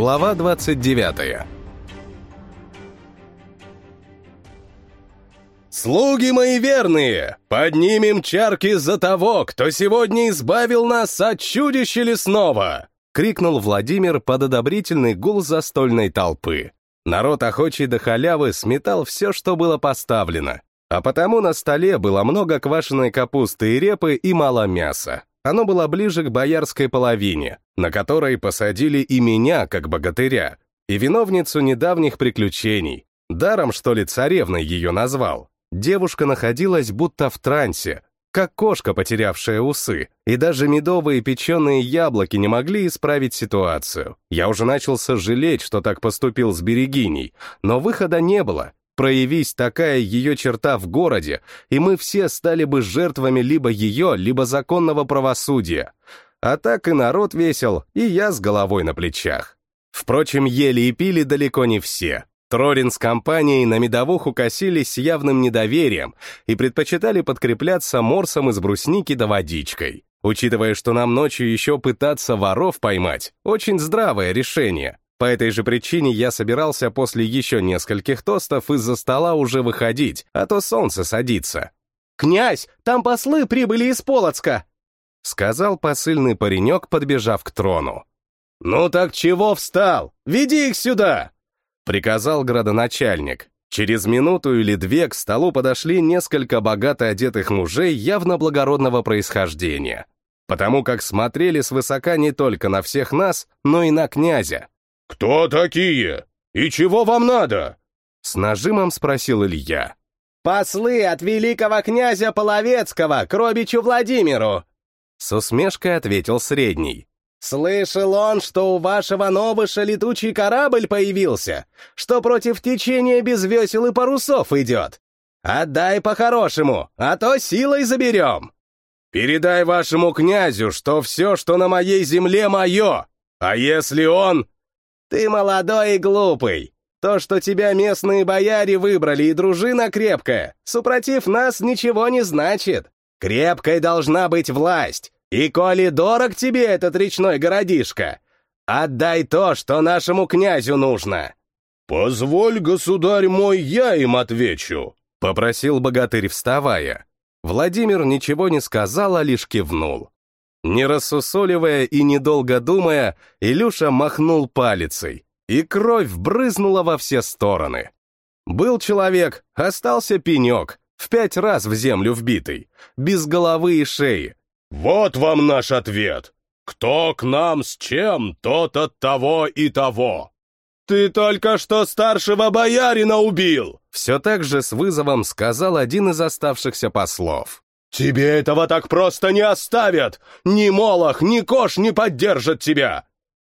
Глава 29 «Слуги мои верные, поднимем чарки за того, кто сегодня избавил нас от чудища лесного!» — крикнул Владимир под одобрительный гул застольной толпы. Народ, охочий до халявы, сметал все, что было поставлено, а потому на столе было много квашеной капусты и репы и мало мяса. Оно было ближе к боярской половине, на которой посадили и меня, как богатыря, и виновницу недавних приключений. Даром, что ли, царевной ее назвал. Девушка находилась будто в трансе, как кошка, потерявшая усы, и даже медовые печеные яблоки не могли исправить ситуацию. Я уже начал сожалеть, что так поступил с Берегиней, но выхода не было, Проявись такая ее черта в городе, и мы все стали бы жертвами либо ее, либо законного правосудия. А так и народ весел, и я с головой на плечах. Впрочем, ели и пили далеко не все. Трорин с компанией на медовуху косились с явным недоверием и предпочитали подкрепляться морсом из брусники да водичкой. Учитывая, что нам ночью еще пытаться воров поймать, очень здравое решение. По этой же причине я собирался после еще нескольких тостов из-за стола уже выходить, а то солнце садится. «Князь, там послы прибыли из Полоцка!» — сказал посыльный паренек, подбежав к трону. «Ну так чего встал? Веди их сюда!» — приказал градоначальник. Через минуту или две к столу подошли несколько богато одетых мужей явно благородного происхождения, потому как смотрели свысока не только на всех нас, но и на князя, «Кто такие? И чего вам надо?» С нажимом спросил Илья. «Послы от великого князя Половецкого к Робичу Владимиру!» С усмешкой ответил Средний. «Слышал он, что у вашего новыша летучий корабль появился, что против течения без весел и парусов идет. Отдай по-хорошему, а то силой заберем!» «Передай вашему князю, что все, что на моей земле, мое, а если он...» Ты молодой и глупый. То, что тебя местные бояре выбрали и дружина крепкая, супротив нас ничего не значит. Крепкой должна быть власть. И коли дорог тебе этот речной городишко, отдай то, что нашему князю нужно. «Позволь, государь мой, я им отвечу», — попросил богатырь, вставая. Владимир ничего не сказал, а лишь кивнул. Не рассусоливая и недолго думая, Илюша махнул палицей, и кровь брызнула во все стороны. Был человек, остался пенек, в пять раз в землю вбитый, без головы и шеи. «Вот вам наш ответ! Кто к нам с чем, тот от того и того!» «Ты только что старшего боярина убил!» Все так же с вызовом сказал один из оставшихся послов. «Тебе этого так просто не оставят! Ни Молох, ни Кош не поддержат тебя!»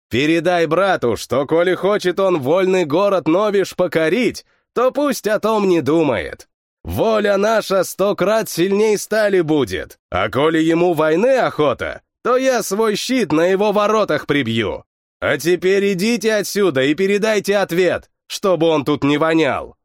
«Передай брату, что коли хочет он вольный город Новиш покорить, то пусть о том не думает. Воля наша сто крат сильней стали будет, а коли ему войны охота, то я свой щит на его воротах прибью. А теперь идите отсюда и передайте ответ, чтобы он тут не вонял».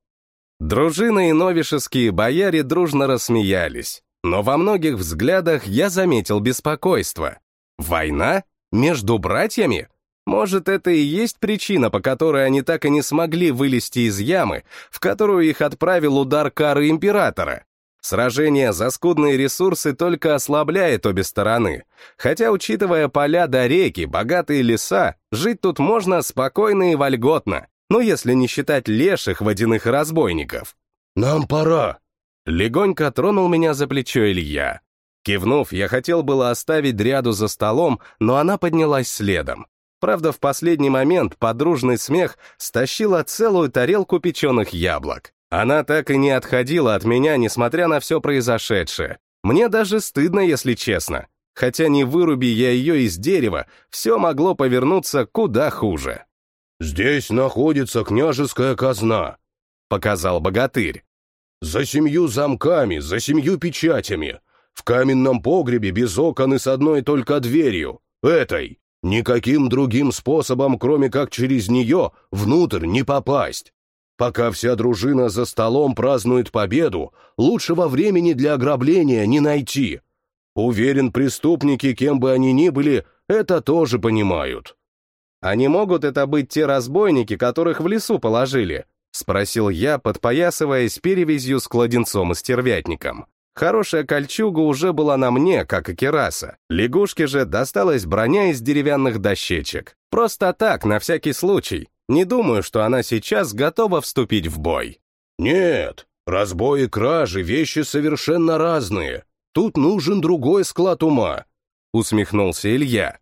Дружина и новишеские бояре дружно рассмеялись. Но во многих взглядах я заметил беспокойство. Война? Между братьями? Может, это и есть причина, по которой они так и не смогли вылезти из ямы, в которую их отправил удар кары императора? Сражение за скудные ресурсы только ослабляет обе стороны. Хотя, учитывая поля до реки, богатые леса, жить тут можно спокойно и вольготно, ну если не считать леших, водяных разбойников. «Нам пора», Легонько тронул меня за плечо Илья. Кивнув, я хотел было оставить дряду за столом, но она поднялась следом. Правда, в последний момент подружный смех стащила целую тарелку печеных яблок. Она так и не отходила от меня, несмотря на все произошедшее. Мне даже стыдно, если честно. Хотя не выруби я ее из дерева, все могло повернуться куда хуже. «Здесь находится княжеская казна», — показал богатырь. За семью замками, за семью печатями. В каменном погребе без окон и с одной только дверью. Этой. Никаким другим способом, кроме как через нее, внутрь не попасть. Пока вся дружина за столом празднует победу, лучшего времени для ограбления не найти. Уверен, преступники, кем бы они ни были, это тоже понимают. а не могут это быть те разбойники, которых в лесу положили?» — спросил я, подпоясываясь перевязью с кладенцом и стервятником. Хорошая кольчуга уже была на мне, как и кераса. Лягушке же досталась броня из деревянных дощечек. Просто так, на всякий случай. Не думаю, что она сейчас готова вступить в бой. «Нет, разбой и кражи — вещи совершенно разные. Тут нужен другой склад ума», — усмехнулся Илья.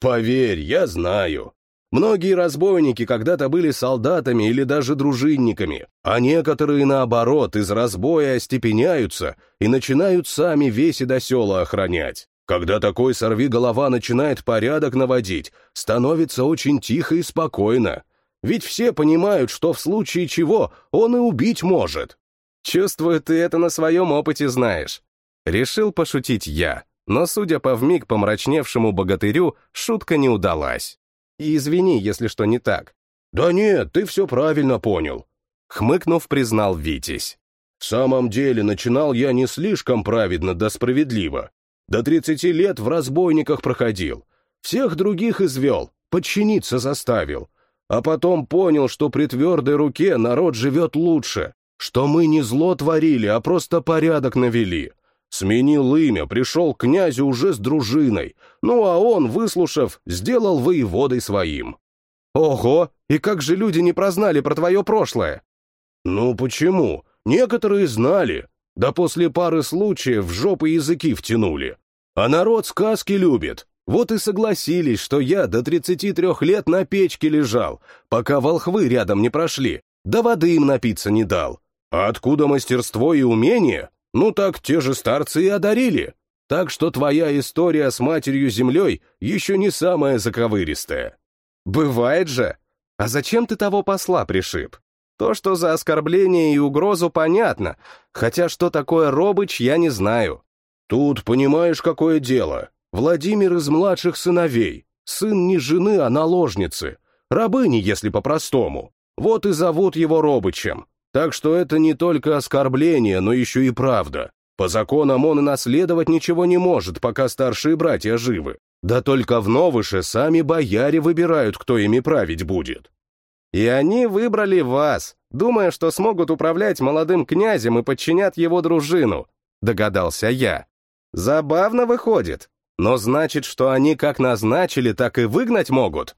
«Поверь, я знаю. Многие разбойники когда-то были солдатами или даже дружинниками, а некоторые, наоборот, из разбоя остепеняются и начинают сами весь и досела охранять. Когда такой сорви-голова начинает порядок наводить, становится очень тихо и спокойно. Ведь все понимают, что в случае чего он и убить может. Чувствую, ты это на своем опыте знаешь. Решил пошутить я, но, судя по вмиг помрачневшему богатырю, шутка не удалась. И извини, если что не так. «Да нет, ты все правильно понял», — хмыкнув, признал Витязь. «В самом деле, начинал я не слишком праведно да справедливо. До тридцати лет в разбойниках проходил. Всех других извел, подчиниться заставил. А потом понял, что при твердой руке народ живет лучше, что мы не зло творили, а просто порядок навели. Сменил имя, пришел к князю уже с дружиной, ну а он, выслушав, сделал воеводой своим. Ого, и как же люди не прознали про твое прошлое? Ну почему? Некоторые знали, да после пары случаев в жопы языки втянули. А народ сказки любит, вот и согласились, что я до 33 лет на печке лежал, пока волхвы рядом не прошли, да воды им напиться не дал. А откуда мастерство и умение? Ну так те же старцы и одарили. Так что твоя история с матерью-землей еще не самая заковыристая. Бывает же. А зачем ты того посла пришиб? То, что за оскорбление и угрозу, понятно, хотя что такое Робыч, я не знаю. Тут понимаешь, какое дело. Владимир из младших сыновей, сын не жены, а наложницы, рабыни, если по-простому. Вот и зовут его Робычем. Так что это не только оскорбление, но еще и правда. По законам он и наследовать ничего не может, пока старшие братья живы. Да только в Новыше сами бояре выбирают, кто ими править будет. И они выбрали вас, думая, что смогут управлять молодым князем и подчинят его дружину, догадался я. Забавно выходит. Но значит, что они как назначили, так и выгнать могут?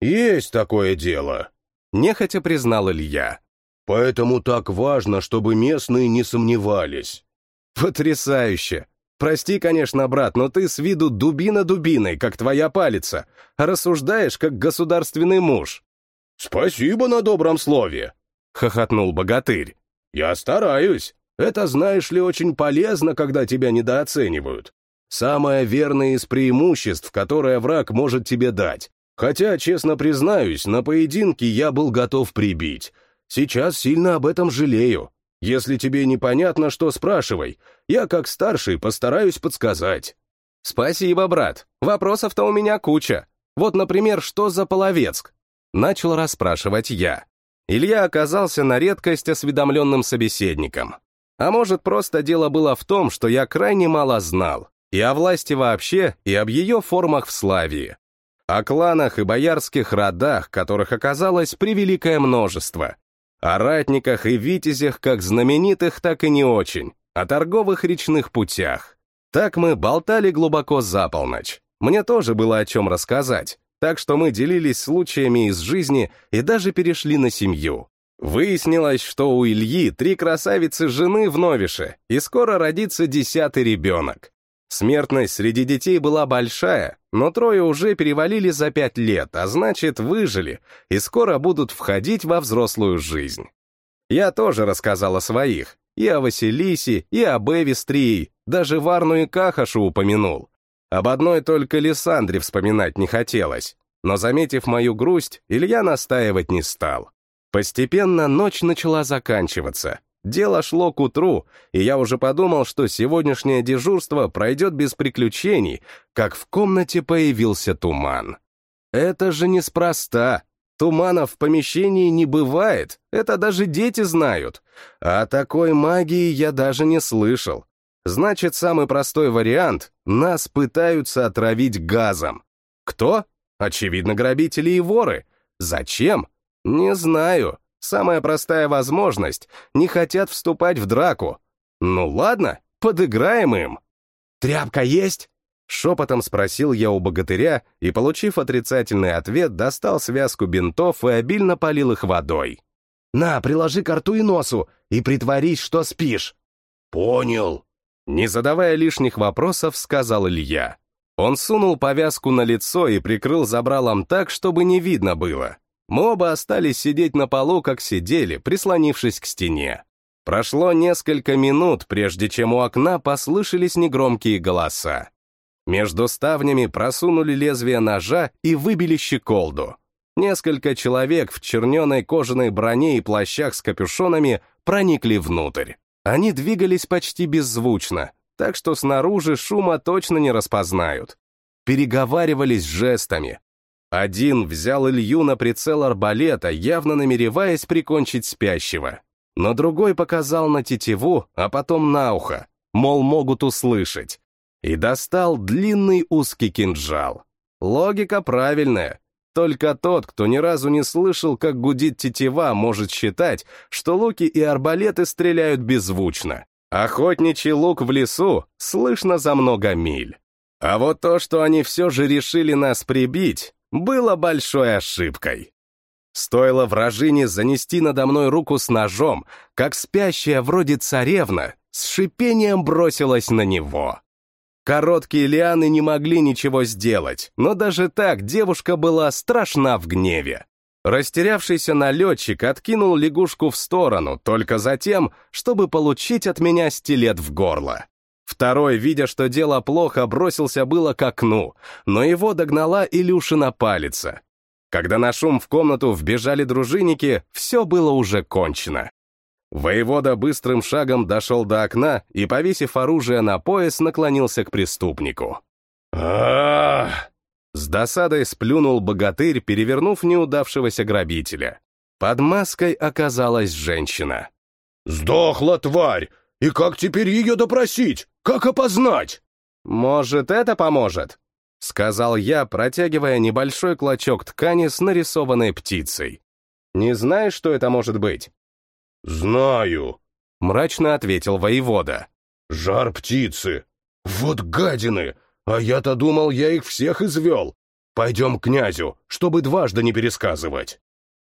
Есть такое дело, нехотя признал Илья. Поэтому так важно, чтобы местные не сомневались. Потрясающе. Прости, конечно, брат, но ты с виду дубина дубиной, как твоя палица, а рассуждаешь, как государственный муж. Спасибо на добром слове, хохотнул богатырь. Я стараюсь. Это, знаешь ли, очень полезно, когда тебя недооценивают. Самое верное из преимуществ, которое враг может тебе дать. Хотя, честно признаюсь, на поединке я был готов прибить. Сейчас сильно об этом жалею. Если тебе непонятно, что спрашивай. Я, как старший, постараюсь подсказать. Спасибо, брат. Вопросов-то у меня куча. Вот, например, что за Половецк? Начал расспрашивать я. Илья оказался на редкость осведомленным собеседником. А может, просто дело было в том, что я крайне мало знал. И о власти вообще, и об ее формах в Славии. О кланах и боярских родах, которых оказалось превеликое множество. О ратниках и витязях как знаменитых, так и не очень. О торговых речных путях. Так мы болтали глубоко за полночь. Мне тоже было о чем рассказать, так что мы делились случаями из жизни и даже перешли на семью. Выяснилось, что у Ильи три красавицы жены в Новише, и скоро родится десятый ребенок. Смертность среди детей была большая, но трое уже перевалили за пять лет, а значит, выжили, и скоро будут входить во взрослую жизнь. Я тоже рассказал о своих, и о Василисе, и об Эве даже Варну и Кахашу упомянул. Об одной только Лиссандре вспоминать не хотелось, но, заметив мою грусть, Илья настаивать не стал. Постепенно ночь начала заканчиваться, Дело шло к утру, и я уже подумал, что сегодняшнее дежурство пройдет без приключений, как в комнате появился туман. Это же неспроста. Туманов в помещении не бывает, это даже дети знают. А такой магии я даже не слышал. Значит, самый простой вариант — нас пытаются отравить газом. Кто? Очевидно, грабители и воры. Зачем? Не знаю. Самая простая возможность — не хотят вступать в драку. Ну ладно, подыграем им. «Тряпка есть?» Шепотом спросил я у богатыря и, получив отрицательный ответ, достал связку бинтов и обильно полил их водой. «На, приложи к рту и носу и притворись, что спишь». «Понял». Не задавая лишних вопросов, сказал Илья. Он сунул повязку на лицо и прикрыл забралом так, чтобы не видно было. Мы оба остались сидеть на полу, как сидели, прислонившись к стене. Прошло несколько минут, прежде чем у окна послышались негромкие голоса. Между ставнями просунули лезвие ножа и выбили щеколду. Несколько человек в черненой кожаной броне и плащах с капюшонами проникли внутрь. Они двигались почти беззвучно, так что снаружи шума точно не распознают. Переговаривались жестами. Один взял Илью на прицел арбалета, явно намереваясь прикончить спящего. Но другой показал на тетиву, а потом на ухо, мол, могут услышать и достал длинный узкий кинжал. Логика правильная. Только тот, кто ни разу не слышал, как гудит тетива, может считать, что луки и арбалеты стреляют беззвучно. Охотничий лук в лесу слышно за много миль. А вот то, что они все же решили нас прибить, было большой ошибкой. Стоило вражине занести надо мной руку с ножом, как спящая вроде царевна с шипением бросилась на него. Короткие лианы не могли ничего сделать, но даже так девушка была страшна в гневе. Растерявшийся налетчик откинул лягушку в сторону только за тем, чтобы получить от меня стилет в горло. Второй, видя, что дело плохо, бросился было к окну, но его догнала Илюшина палица. Когда на шум в комнату вбежали дружинники, все было уже кончено. Воевода быстрым шагом дошел до окна и, повесив оружие на пояс, наклонился к преступнику. С досадой сплюнул богатырь, перевернув неудавшегося грабителя. Под маской оказалась женщина. «Сдохла тварь! И как теперь ее допросить? Как опознать?» «Может, это поможет?» — сказал я, протягивая небольшой клочок ткани с нарисованной птицей. «Не знаешь, что это может быть?» «Знаю», — мрачно ответил воевода. «Жар птицы! Вот гадины! А я-то думал, я их всех извел! Пойдем к князю, чтобы дважды не пересказывать!»